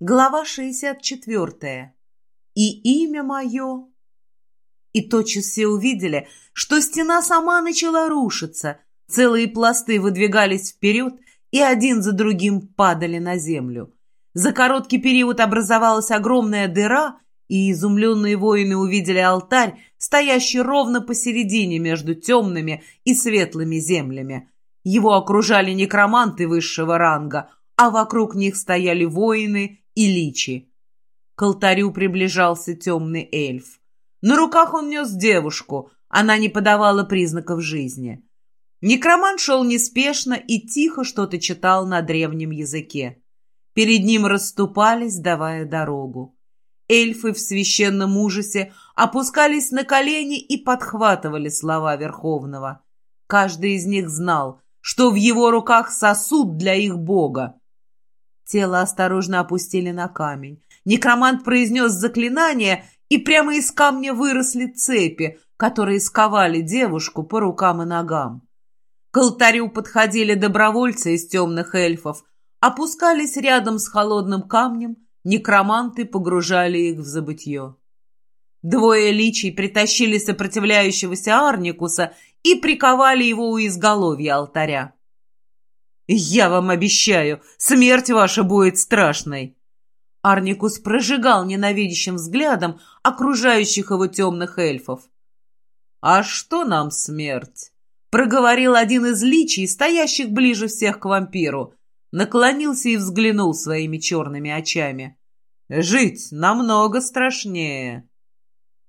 Глава 64. И имя мое. И тотчас все увидели, что стена сама начала рушиться, целые пласты выдвигались вперед и один за другим падали на землю. За короткий период образовалась огромная дыра, и изумленные воины увидели алтарь, стоящий ровно посередине между темными и светлыми землями. Его окружали некроманты высшего ранга, а вокруг них стояли воины и личи. К алтарю приближался темный эльф. На руках он нес девушку, она не подавала признаков жизни. Некроман шел неспешно и тихо что-то читал на древнем языке. Перед ним расступались, давая дорогу. Эльфы в священном ужасе опускались на колени и подхватывали слова Верховного. Каждый из них знал, что в его руках сосуд для их бога. Тело осторожно опустили на камень. Некромант произнес заклинание, и прямо из камня выросли цепи, которые сковали девушку по рукам и ногам. К алтарю подходили добровольцы из темных эльфов, опускались рядом с холодным камнем, некроманты погружали их в забытье. Двое личий притащили сопротивляющегося Арникуса и приковали его у изголовья алтаря. «Я вам обещаю, смерть ваша будет страшной!» Арникус прожигал ненавидящим взглядом окружающих его темных эльфов. «А что нам смерть?» — проговорил один из личий, стоящих ближе всех к вампиру. Наклонился и взглянул своими черными очами. «Жить намного страшнее».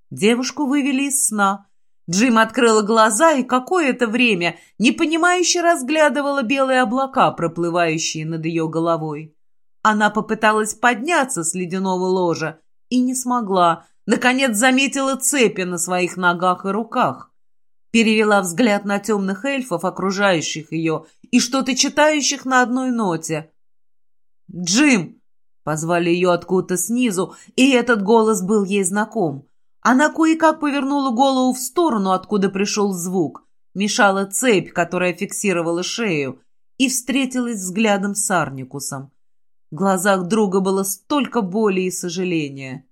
Девушку вывели из сна, Джим открыла глаза и какое-то время непонимающе разглядывала белые облака, проплывающие над ее головой. Она попыталась подняться с ледяного ложа и не смогла. Наконец заметила цепи на своих ногах и руках. Перевела взгляд на темных эльфов, окружающих ее, и что-то читающих на одной ноте. «Джим!» — позвали ее откуда-то снизу, и этот голос был ей знаком. Она кое-как повернула голову в сторону, откуда пришел звук, мешала цепь, которая фиксировала шею, и встретилась взглядом с Арникусом. В глазах друга было столько боли и сожаления.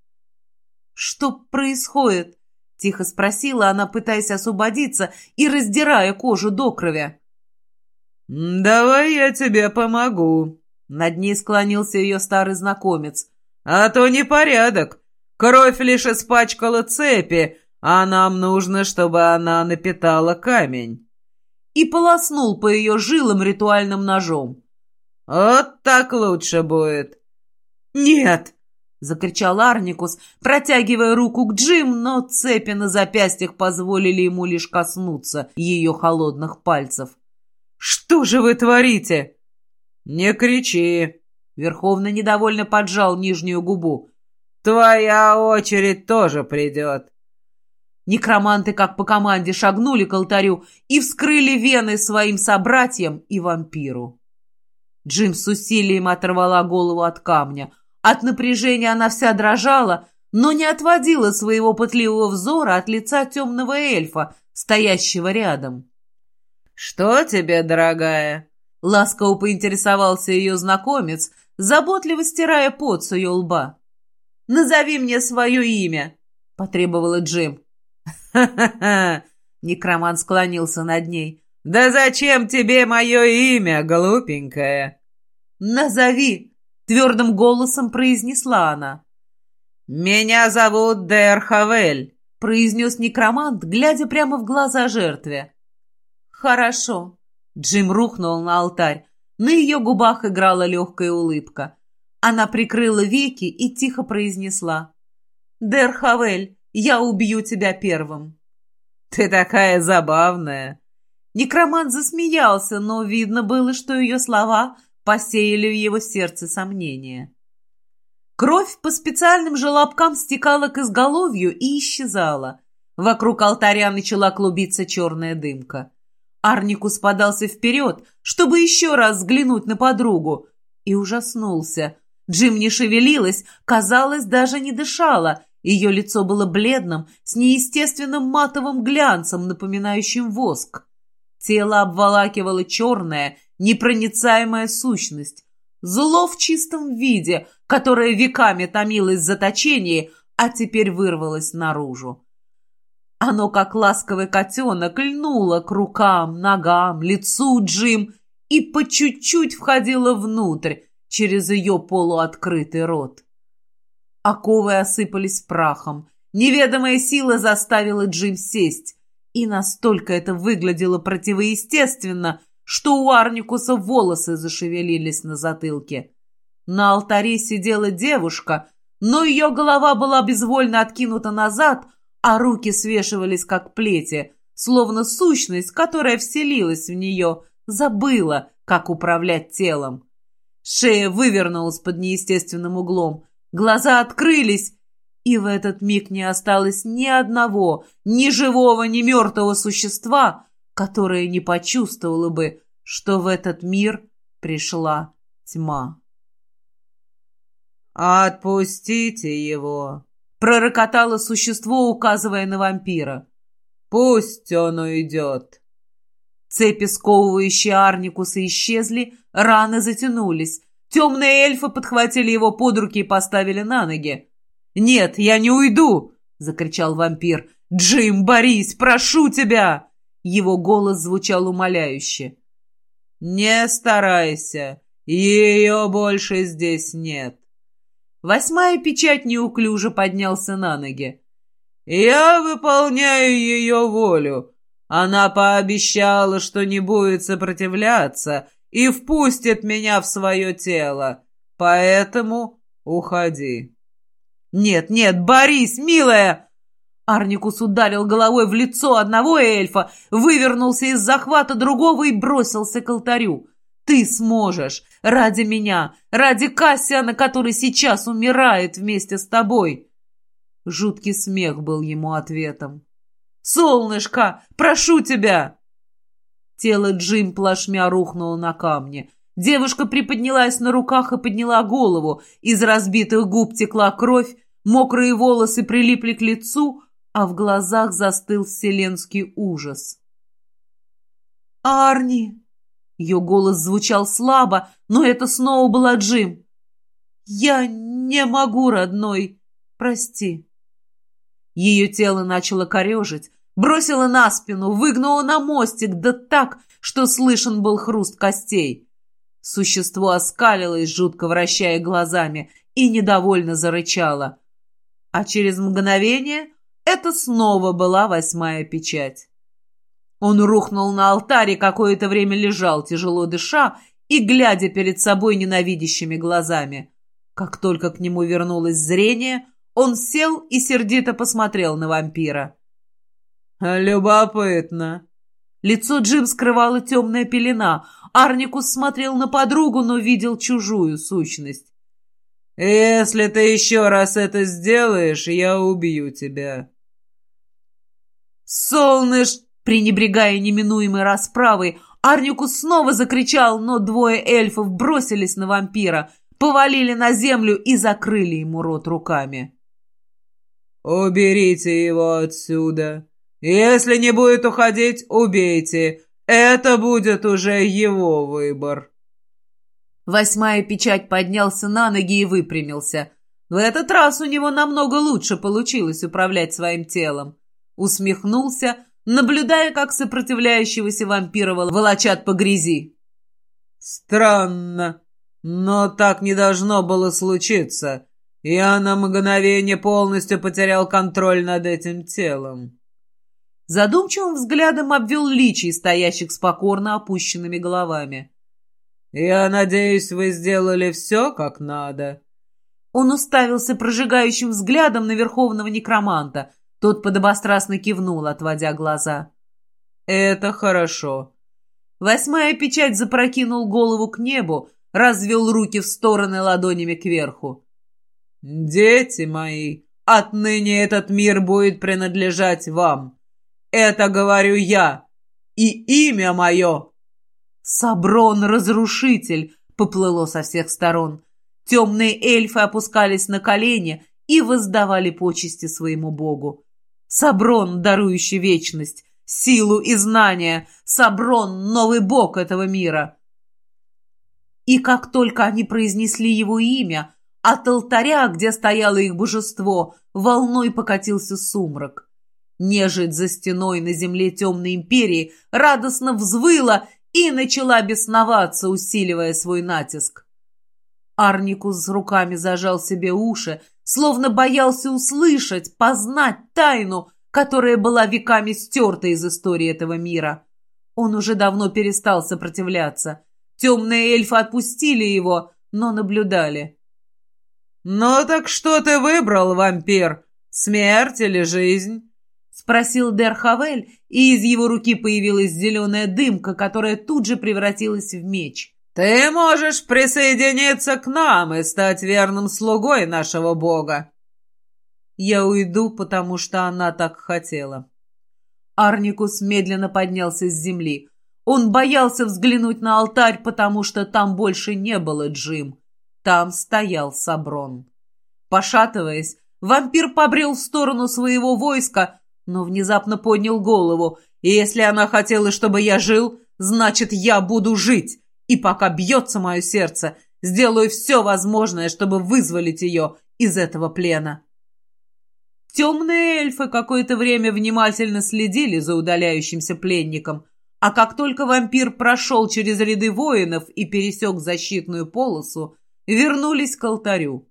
«Что происходит?» — тихо спросила она, пытаясь освободиться и раздирая кожу до крови. «Давай я тебе помогу», — над ней склонился ее старый знакомец. «А то непорядок. Кровь лишь испачкала цепи, а нам нужно, чтобы она напитала камень. И полоснул по ее жилам ритуальным ножом. Вот так лучше будет. Нет! — закричал Арникус, протягивая руку к Джим, но цепи на запястьях позволили ему лишь коснуться ее холодных пальцев. «Что же вы творите?» «Не кричи!» Верховно недовольно поджал нижнюю губу. Твоя очередь тоже придет. Некроманты, как по команде, шагнули к алтарю и вскрыли вены своим собратьям и вампиру. Джим с усилием оторвала голову от камня. От напряжения она вся дрожала, но не отводила своего пытливого взора от лица темного эльфа, стоящего рядом. «Что тебе, дорогая?» Ласково поинтересовался ее знакомец, заботливо стирая пот с ее лба. Назови мне свое имя!» — потребовала Джим. «Ха-ха-ха!» — некроман склонился над ней. «Да зачем тебе мое имя, глупенькая?» «Назови!» — твердым голосом произнесла она. «Меня зовут Дерхавель», — произнес некромант, глядя прямо в глаза жертве. «Хорошо». Джим рухнул на алтарь. На ее губах играла легкая улыбка. Она прикрыла веки и тихо произнесла. «Дерхавель, я убью тебя первым». «Ты такая забавная!» Некромант засмеялся, но видно было, что ее слова посеяли в его сердце сомнения. Кровь по специальным желобкам стекала к изголовью и исчезала. Вокруг алтаря начала клубиться черная дымка. Арникус подался вперед, чтобы еще раз взглянуть на подругу, и ужаснулся. Джим не шевелилась, казалось, даже не дышала. Ее лицо было бледным, с неестественным матовым глянцем, напоминающим воск. Тело обволакивала черная, непроницаемая сущность. Зло в чистом виде, которое веками томилось в заточении, а теперь вырвалось наружу. Оно, как ласковый котенок, льнуло к рукам, ногам, лицу Джим и по чуть-чуть входило внутрь, через ее полуоткрытый рот. Оковы осыпались прахом. Неведомая сила заставила Джим сесть. И настолько это выглядело противоестественно, что у Арникуса волосы зашевелились на затылке. На алтаре сидела девушка, но ее голова была безвольно откинута назад, а руки свешивались как плети, словно сущность, которая вселилась в нее, забыла, как управлять телом. Шея вывернулась под неестественным углом, глаза открылись, и в этот миг не осталось ни одного, ни живого, ни мертвого существа, которое не почувствовало бы, что в этот мир пришла тьма. «Отпустите его!» — пророкотало существо, указывая на вампира. «Пусть он уйдет!» Цепи, сковывающие Арникуса, исчезли, раны затянулись. Темные эльфы подхватили его под руки и поставили на ноги. «Нет, я не уйду!» — закричал вампир. «Джим, Борис, прошу тебя!» Его голос звучал умоляюще. «Не старайся, ее больше здесь нет». Восьмая печать неуклюже поднялся на ноги. «Я выполняю ее волю. Она пообещала, что не будет сопротивляться и впустит меня в свое тело. Поэтому уходи». «Нет, нет, Борис, милая!» Арникус ударил головой в лицо одного эльфа, вывернулся из захвата другого и бросился к алтарю. «Ты сможешь! Ради меня! Ради Кассиана, который сейчас умирает вместе с тобой!» Жуткий смех был ему ответом. «Солнышко, прошу тебя!» Тело Джим плашмя рухнуло на камне. Девушка приподнялась на руках и подняла голову. Из разбитых губ текла кровь, мокрые волосы прилипли к лицу, а в глазах застыл вселенский ужас. «Арни!» Ее голос звучал слабо, но это снова была Джим. «Я не могу, родной. Прости». Ее тело начало корежить, бросило на спину, выгнуло на мостик, да так, что слышен был хруст костей. Существо оскалилось, жутко вращая глазами, и недовольно зарычало. А через мгновение это снова была восьмая печать. Он рухнул на алтаре, какое-то время лежал, тяжело дыша и глядя перед собой ненавидящими глазами. Как только к нему вернулось зрение, он сел и сердито посмотрел на вампира. «Любопытно». Лицо Джим скрывала темная пелена. Арникус смотрел на подругу, но видел чужую сущность. «Если ты еще раз это сделаешь, я убью тебя». «Солныш!» Пренебрегая неминуемой расправой, Арникус снова закричал, но двое эльфов бросились на вампира, повалили на землю и закрыли ему рот руками. «Уберите его отсюда. Если не будет уходить, убейте. Это будет уже его выбор». Восьмая печать поднялся на ноги и выпрямился. В этот раз у него намного лучше получилось управлять своим телом. Усмехнулся, наблюдая, как сопротивляющегося вампира волочат по грязи. «Странно, но так не должно было случиться. Я на мгновение полностью потерял контроль над этим телом». Задумчивым взглядом обвел личий, стоящих с покорно опущенными головами. «Я надеюсь, вы сделали все как надо». Он уставился прожигающим взглядом на верховного некроманта. Тот подобострастно кивнул, отводя глаза. «Это хорошо». Восьмая печать запрокинул голову к небу, развел руки в стороны ладонями кверху. «Дети мои, отныне этот мир будет принадлежать вам. Это говорю я, и имя мое «Саброн-разрушитель!» — поплыло со всех сторон. Темные эльфы опускались на колени и воздавали почести своему богу. Саброн, дарующий вечность, силу и знания. Саброн — новый бог этого мира. И как только они произнесли его имя, от алтаря, где стояло их божество, волной покатился сумрак. Нежить за стеной на земле темной империи радостно взвыла и начала бесноваться, усиливая свой натиск. Арникус руками зажал себе уши, словно боялся услышать, познать тайну, которая была веками стерта из истории этого мира. Он уже давно перестал сопротивляться. Темные эльфы отпустили его, но наблюдали. «Ну так что ты выбрал, вампир? Смерть или жизнь?» Спросил Дерхавель, и из его руки появилась зеленая дымка, которая тут же превратилась в меч. «Ты можешь присоединиться к нам и стать верным слугой нашего бога». «Я уйду, потому что она так хотела». Арникус медленно поднялся с земли. Он боялся взглянуть на алтарь, потому что там больше не было Джим. Там стоял Саброн. Пошатываясь, вампир побрел в сторону своего войска, но внезапно поднял голову. И если она хотела, чтобы я жил, значит, я буду жить. И пока бьется мое сердце, сделаю все возможное, чтобы вызволить ее из этого плена. Темные эльфы какое-то время внимательно следили за удаляющимся пленником, а как только вампир прошел через ряды воинов и пересек защитную полосу, вернулись к алтарю.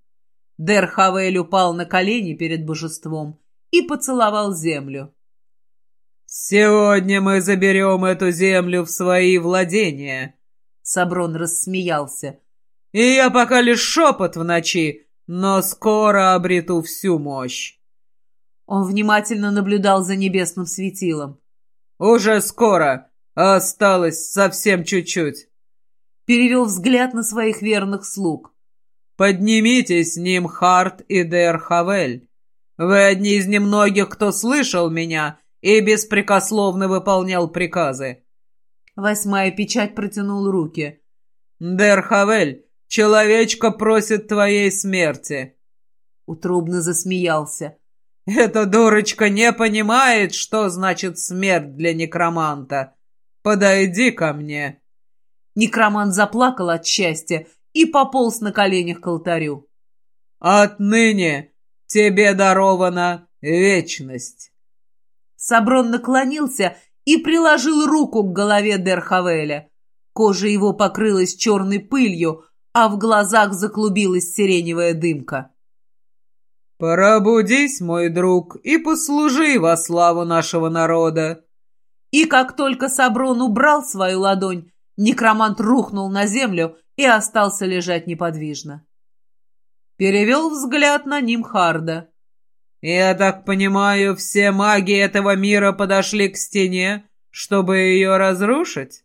Дер Хавель упал на колени перед божеством и поцеловал землю. «Сегодня мы заберем эту землю в свои владения», — Саброн рассмеялся. «И я пока лишь шепот в ночи, но скоро обрету всю мощь». Он внимательно наблюдал за небесным светилом. «Уже скоро. Осталось совсем чуть-чуть». Перевел взгляд на своих верных слуг. «Поднимитесь, Нимхарт и Дер Хавель. Вы одни из немногих, кто слышал меня и беспрекословно выполнял приказы. Восьмая печать протянул руки. Дерхавель, человечка просит твоей смерти. Утробно засмеялся. Эта дурочка не понимает, что значит смерть для некроманта. Подойди ко мне. Некромант заплакал от счастья и пополз на коленях к алтарю. Отныне Тебе дарована вечность. Саброн наклонился и приложил руку к голове Дерхавеля. Кожа его покрылась черной пылью, а в глазах заклубилась сиреневая дымка. «Пробудись, мой друг, и послужи во славу нашего народа!» И как только Саброн убрал свою ладонь, некромант рухнул на землю и остался лежать неподвижно перевел взгляд на Нимхарда. «Я так понимаю, все маги этого мира подошли к стене, чтобы ее разрушить?»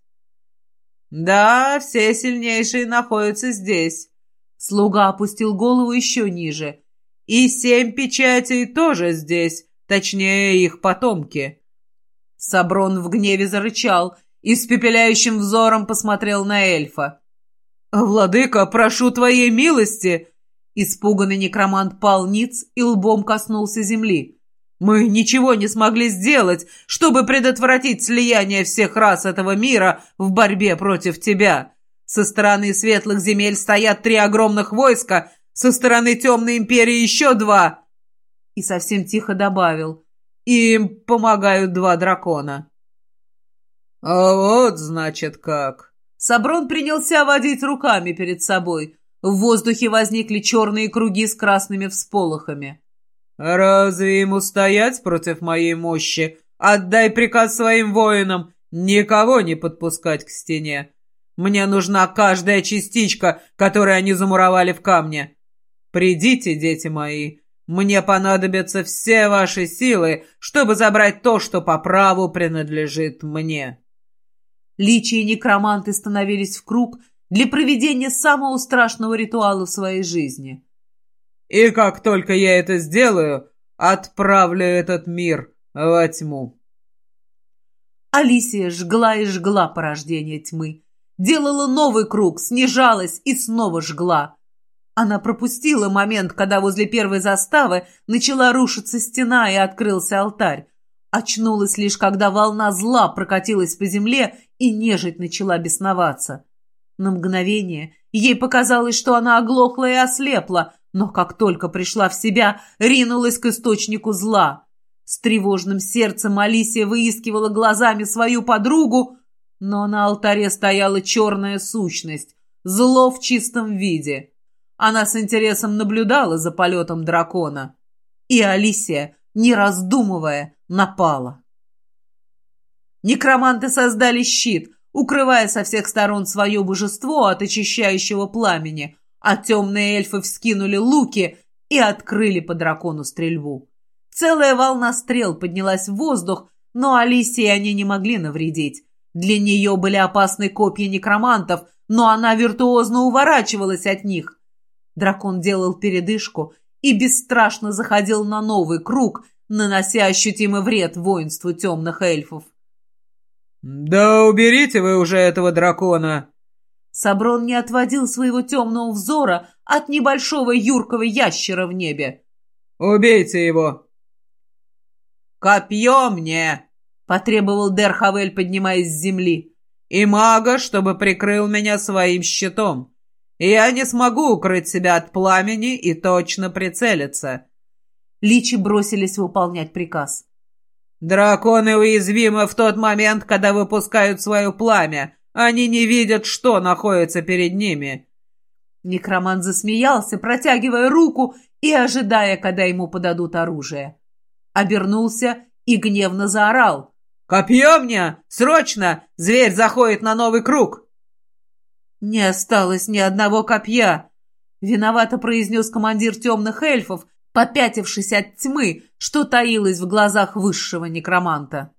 «Да, все сильнейшие находятся здесь». Слуга опустил голову еще ниже. «И семь печатей тоже здесь, точнее, их потомки». Саброн в гневе зарычал и с пепеляющим взором посмотрел на эльфа. «Владыка, прошу твоей милости!» Испуганный некромант пал ниц и лбом коснулся земли. «Мы ничего не смогли сделать, чтобы предотвратить слияние всех рас этого мира в борьбе против тебя. Со стороны светлых земель стоят три огромных войска, со стороны темной империи еще два». И совсем тихо добавил. «Им помогают два дракона». «А вот, значит, как...» Саброн принялся водить руками перед собой – в воздухе возникли черные круги с красными всполохами. «Разве ему стоять против моей мощи? Отдай приказ своим воинам никого не подпускать к стене. Мне нужна каждая частичка, которую они замуровали в камне. Придите, дети мои, мне понадобятся все ваши силы, чтобы забрать то, что по праву принадлежит мне». Личи и некроманты становились в круг, для проведения самого страшного ритуала в своей жизни. И как только я это сделаю, отправлю этот мир во тьму. Алисия жгла и жгла порождение тьмы. Делала новый круг, снижалась и снова жгла. Она пропустила момент, когда возле первой заставы начала рушиться стена и открылся алтарь. Очнулась лишь, когда волна зла прокатилась по земле и нежить начала бесноваться. На мгновение Ей показалось, что она оглохла и ослепла, но как только пришла в себя, ринулась к источнику зла. С тревожным сердцем Алисия выискивала глазами свою подругу, но на алтаре стояла черная сущность, зло в чистом виде. Она с интересом наблюдала за полетом дракона. И Алисия, не раздумывая, напала. Некроманты создали щит, укрывая со всех сторон свое божество от очищающего пламени, а темные эльфы вскинули луки и открыли по дракону стрельбу. Целая волна стрел поднялась в воздух, но Алисии они не могли навредить. Для нее были опасны копья некромантов, но она виртуозно уворачивалась от них. Дракон делал передышку и бесстрашно заходил на новый круг, нанося ощутимый вред воинству темных эльфов. «Да уберите вы уже этого дракона!» Саброн не отводил своего темного взора от небольшого юркого ящера в небе. «Убейте его!» «Копье мне!» — потребовал Дерхавель, поднимаясь с земли. «И мага, чтобы прикрыл меня своим щитом. Я не смогу укрыть себя от пламени и точно прицелиться». Личи бросились выполнять приказ. «Драконы уязвимы в тот момент, когда выпускают свое пламя. Они не видят, что находится перед ними». Некромант засмеялся, протягивая руку и ожидая, когда ему подадут оружие обернулся и гневно заорал. «Копье мне! Срочно! Зверь заходит на новый круг!» «Не осталось ни одного копья!» Виновато произнес командир темных эльфов, попятившись от тьмы, что таилось в глазах высшего некроманта.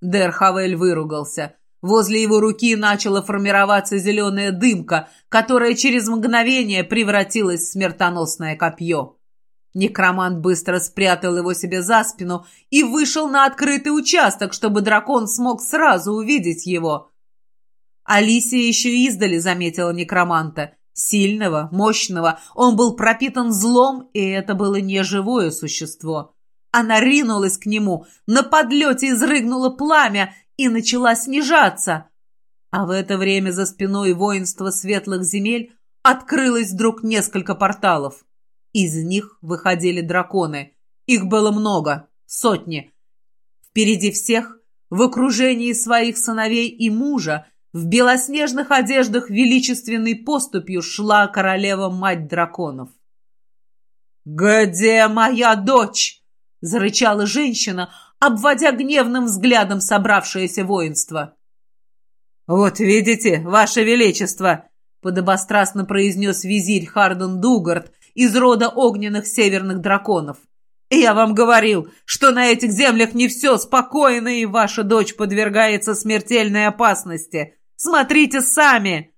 Дерхавель выругался. Возле его руки начала формироваться зеленая дымка, которая через мгновение превратилась в смертоносное копье. Некромант быстро спрятал его себе за спину и вышел на открытый участок, чтобы дракон смог сразу увидеть его. Алисия еще издали заметила некроманта. Сильного, мощного, он был пропитан злом, и это было не живое существо. Она ринулась к нему, на подлете изрыгнула пламя и начала снижаться. А в это время за спиной воинства светлых земель открылось вдруг несколько порталов. Из них выходили драконы. Их было много, сотни. Впереди всех, в окружении своих сыновей и мужа, в белоснежных одеждах величественной поступью шла королева-мать драконов. «Где моя дочь?» — зарычала женщина, обводя гневным взглядом собравшееся воинство. «Вот видите, ваше величество!» — подобострастно произнес визирь Харден Дугард, из рода огненных северных драконов. Я вам говорил, что на этих землях не все спокойно, и ваша дочь подвергается смертельной опасности. Смотрите сами!»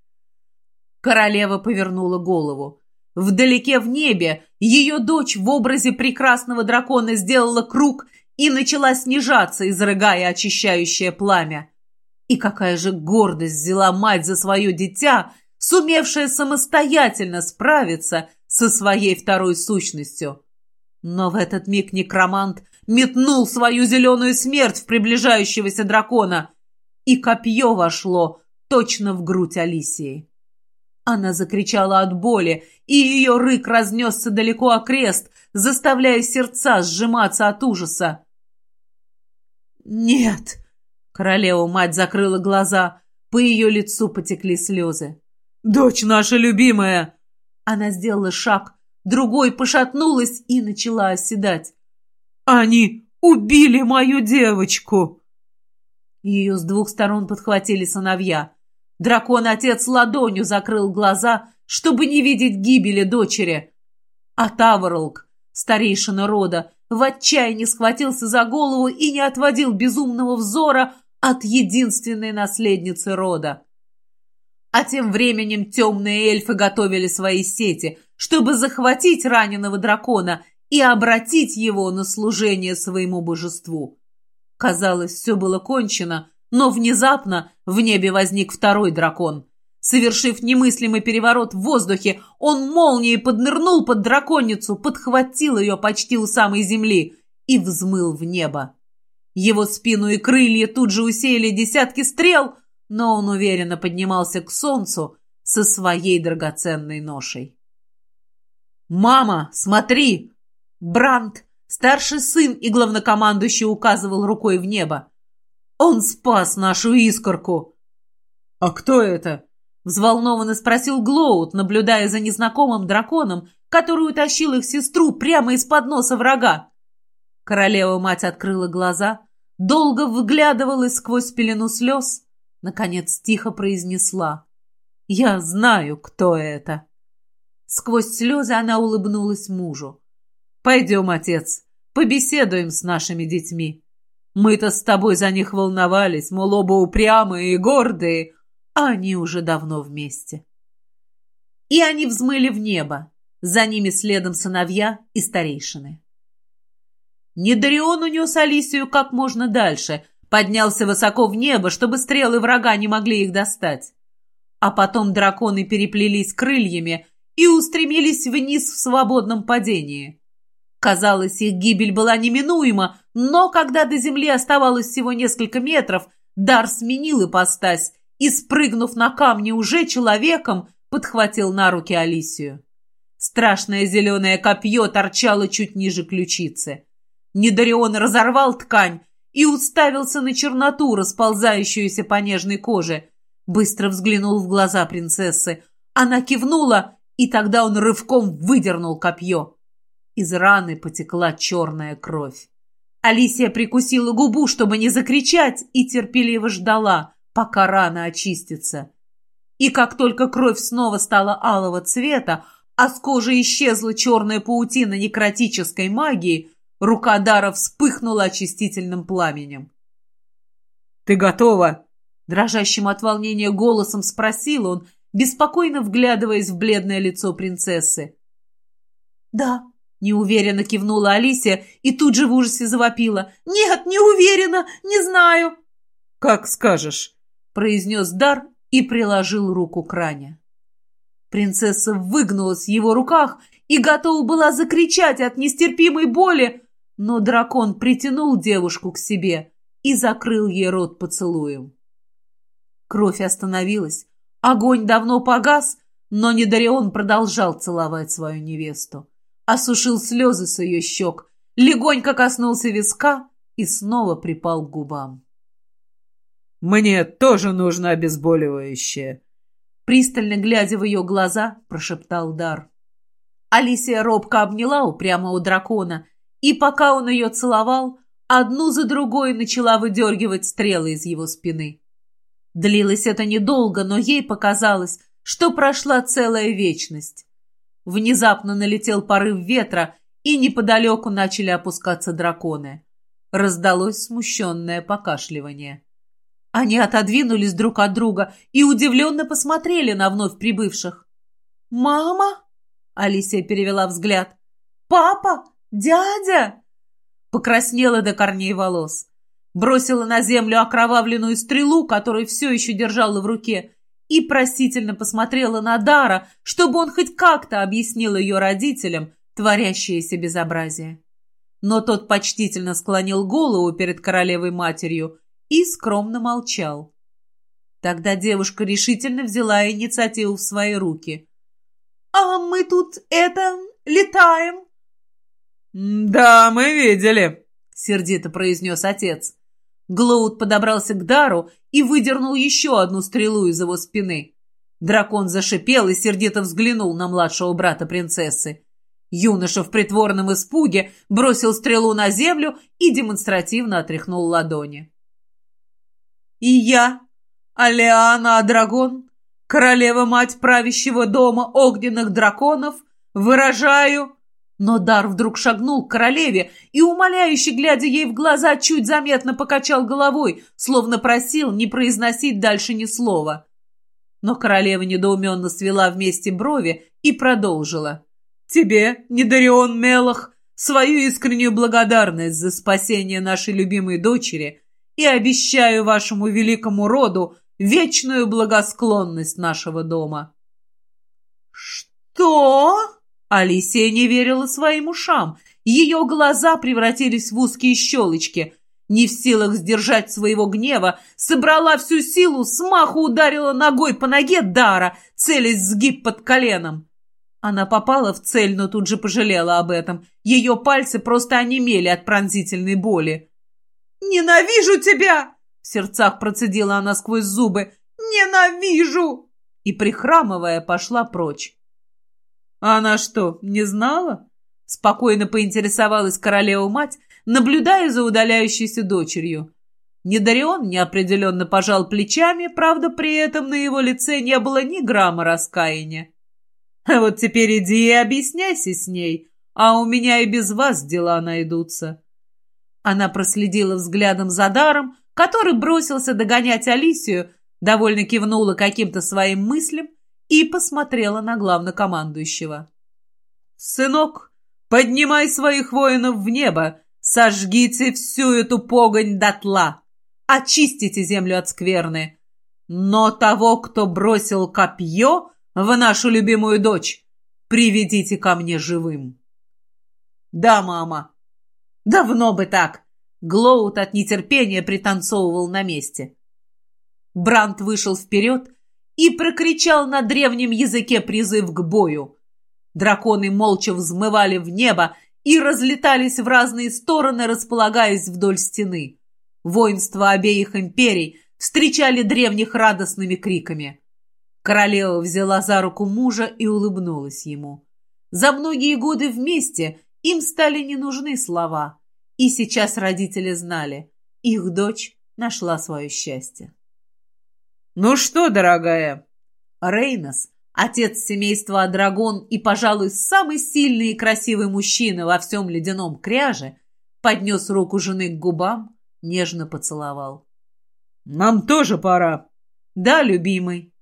Королева повернула голову. Вдалеке в небе ее дочь в образе прекрасного дракона сделала круг и начала снижаться, изрыгая очищающее пламя. И какая же гордость взяла мать за свое дитя, сумевшая самостоятельно справиться со своей второй сущностью. Но в этот миг некромант метнул свою зеленую смерть в приближающегося дракона, и копье вошло точно в грудь Алисии. Она закричала от боли, и ее рык разнесся далеко окрест, заставляя сердца сжиматься от ужаса. «Нет!» — королева-мать закрыла глаза, по ее лицу потекли слезы. «Дочь наша любимая!» Она сделала шаг, другой пошатнулась и начала оседать. «Они убили мою девочку!» Ее с двух сторон подхватили сыновья. Дракон-отец ладонью закрыл глаза, чтобы не видеть гибели дочери. А Таврлк, старейшина рода, в отчаянии схватился за голову и не отводил безумного взора от единственной наследницы рода. А тем временем темные эльфы готовили свои сети, чтобы захватить раненого дракона и обратить его на служение своему божеству. Казалось, все было кончено, но внезапно в небе возник второй дракон. Совершив немыслимый переворот в воздухе, он молнией поднырнул под драконицу, подхватил ее почти у самой земли и взмыл в небо. Его спину и крылья тут же усеяли десятки стрел, но он уверенно поднимался к солнцу, со своей драгоценной ношей. «Мама, смотри!» Бранд, старший сын и главнокомандующий, указывал рукой в небо. «Он спас нашу искорку!» «А кто это?» — взволнованно спросил Глоут, наблюдая за незнакомым драконом, который утащил их сестру прямо из-под носа врага. Королева-мать открыла глаза, долго выглядывалась сквозь пелену слез, наконец тихо произнесла. «Я знаю, кто это». Сквозь слезы она улыбнулась мужу. «Пойдем, отец, побеседуем с нашими детьми. Мы-то с тобой за них волновались, мол, оба упрямые и гордые, а они уже давно вместе». И они взмыли в небо, за ними следом сыновья и старейшины. Недарион унес Алисию как можно дальше, поднялся высоко в небо, чтобы стрелы врага не могли их достать. А потом драконы переплелись крыльями и устремились вниз в свободном падении. Казалось, их гибель была неминуема, но когда до земли оставалось всего несколько метров, Дар сменил ипостась и, спрыгнув на камни уже человеком, подхватил на руки Алисию. Страшное зеленое копье торчало чуть ниже ключицы. Недарион разорвал ткань и уставился на черноту, расползающуюся по нежной коже. Быстро взглянул в глаза принцессы. Она кивнула, и тогда он рывком выдернул копье. Из раны потекла черная кровь. Алисия прикусила губу, чтобы не закричать, и терпеливо ждала, пока рана очистится. И как только кровь снова стала алого цвета, а с кожи исчезла черная паутина некротической магии, Рука Дара вспыхнула очистительным пламенем. «Ты готова?» Дрожащим от волнения голосом спросил он, беспокойно вглядываясь в бледное лицо принцессы. «Да», — неуверенно кивнула Алисия и тут же в ужасе завопила. «Нет, не уверена, не знаю». «Как скажешь», — произнес Дар и приложил руку к ране. Принцесса выгнулась в его руках и готова была закричать от нестерпимой боли, но дракон притянул девушку к себе и закрыл ей рот поцелуем. Кровь остановилась, огонь давно погас, но Недарион продолжал целовать свою невесту. Осушил слезы с ее щек, легонько коснулся виска и снова припал к губам. «Мне тоже нужно обезболивающее», Пристально глядя в ее глаза, прошептал Дар. Алисия робко обняла упрямого дракона и пока он ее целовал, одну за другой начала выдергивать стрелы из его спины. Длилось это недолго, но ей показалось, что прошла целая вечность. Внезапно налетел порыв ветра, и неподалеку начали опускаться драконы. Раздалось смущенное покашливание. Они отодвинулись друг от друга и удивленно посмотрели на вновь прибывших. «Мама?» — Алисия перевела взгляд. «Папа?» «Дядя!» Покраснела до корней волос. Бросила на землю окровавленную стрелу, которую все еще держала в руке, и просительно посмотрела на Дара, чтобы он хоть как-то объяснил ее родителям творящееся безобразие. Но тот почтительно склонил голову перед королевой-матерью и скромно молчал. Тогда девушка решительно взяла инициативу в свои руки. «А мы тут, это, летаем!» «Да, мы видели», — сердито произнес отец. Глоуд подобрался к Дару и выдернул еще одну стрелу из его спины. Дракон зашипел и сердито взглянул на младшего брата принцессы. Юноша в притворном испуге бросил стрелу на землю и демонстративно отряхнул ладони. «И я, Алиана Адрагон, королева-мать правящего дома огненных драконов, выражаю...» Но Дар вдруг шагнул к королеве и, умоляюще глядя ей в глаза, чуть заметно покачал головой, словно просил не произносить дальше ни слова. Но королева недоуменно свела вместе брови и продолжила. «Тебе, Недарион Мелах, свою искреннюю благодарность за спасение нашей любимой дочери и обещаю вашему великому роду вечную благосклонность нашего дома». «Что?» Алисия не верила своим ушам. Ее глаза превратились в узкие щелочки. Не в силах сдержать своего гнева, собрала всю силу, смаху ударила ногой по ноге Дара, целясь сгиб под коленом. Она попала в цель, но тут же пожалела об этом. Ее пальцы просто онемели от пронзительной боли. «Ненавижу тебя!» В сердцах процедила она сквозь зубы. «Ненавижу!» И, прихрамывая, пошла прочь. «Она что, не знала?» Спокойно поинтересовалась королева-мать, наблюдая за удаляющейся дочерью. Недарион неопределенно пожал плечами, правда, при этом на его лице не было ни грамма раскаяния. «А вот теперь иди и объясняйся с ней, а у меня и без вас дела найдутся». Она проследила взглядом за даром, который бросился догонять Алисию, довольно кивнула каким-то своим мыслям и посмотрела на главнокомандующего. «Сынок, поднимай своих воинов в небо, сожгите всю эту погонь дотла, очистите землю от скверны. Но того, кто бросил копье в нашу любимую дочь, приведите ко мне живым». «Да, мама. Давно бы так!» Глоут от нетерпения пританцовывал на месте. Брант вышел вперед и прокричал на древнем языке призыв к бою. Драконы молча взмывали в небо и разлетались в разные стороны, располагаясь вдоль стены. Воинства обеих империй встречали древних радостными криками. Королева взяла за руку мужа и улыбнулась ему. За многие годы вместе им стали не нужны слова, и сейчас родители знали, их дочь нашла свое счастье. «Ну что, дорогая?» Рейнос, отец семейства Адрагон и, пожалуй, самый сильный и красивый мужчина во всем ледяном кряже, поднес руку жены к губам, нежно поцеловал. «Нам тоже пора». «Да, любимый».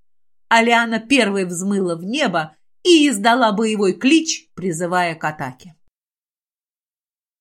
Алиана первой взмыла в небо и издала боевой клич, призывая к атаке.